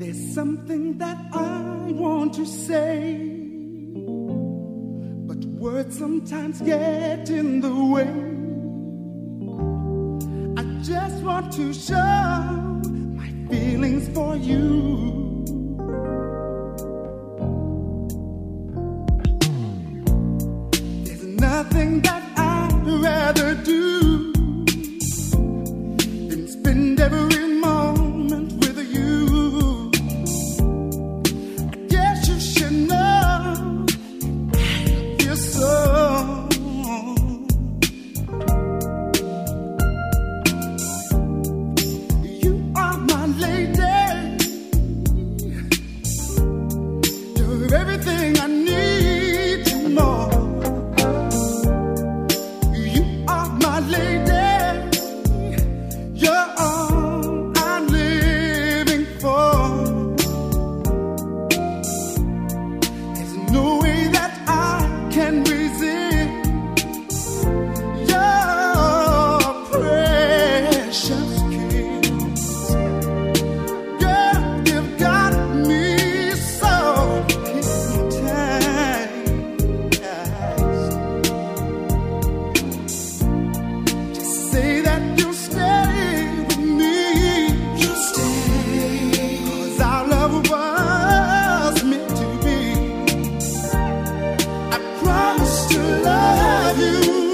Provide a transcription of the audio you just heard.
There's something that I want to say, but words sometimes get in the way. I just want to show my feelings for you. There's nothing that I'd rather do. promise to love you.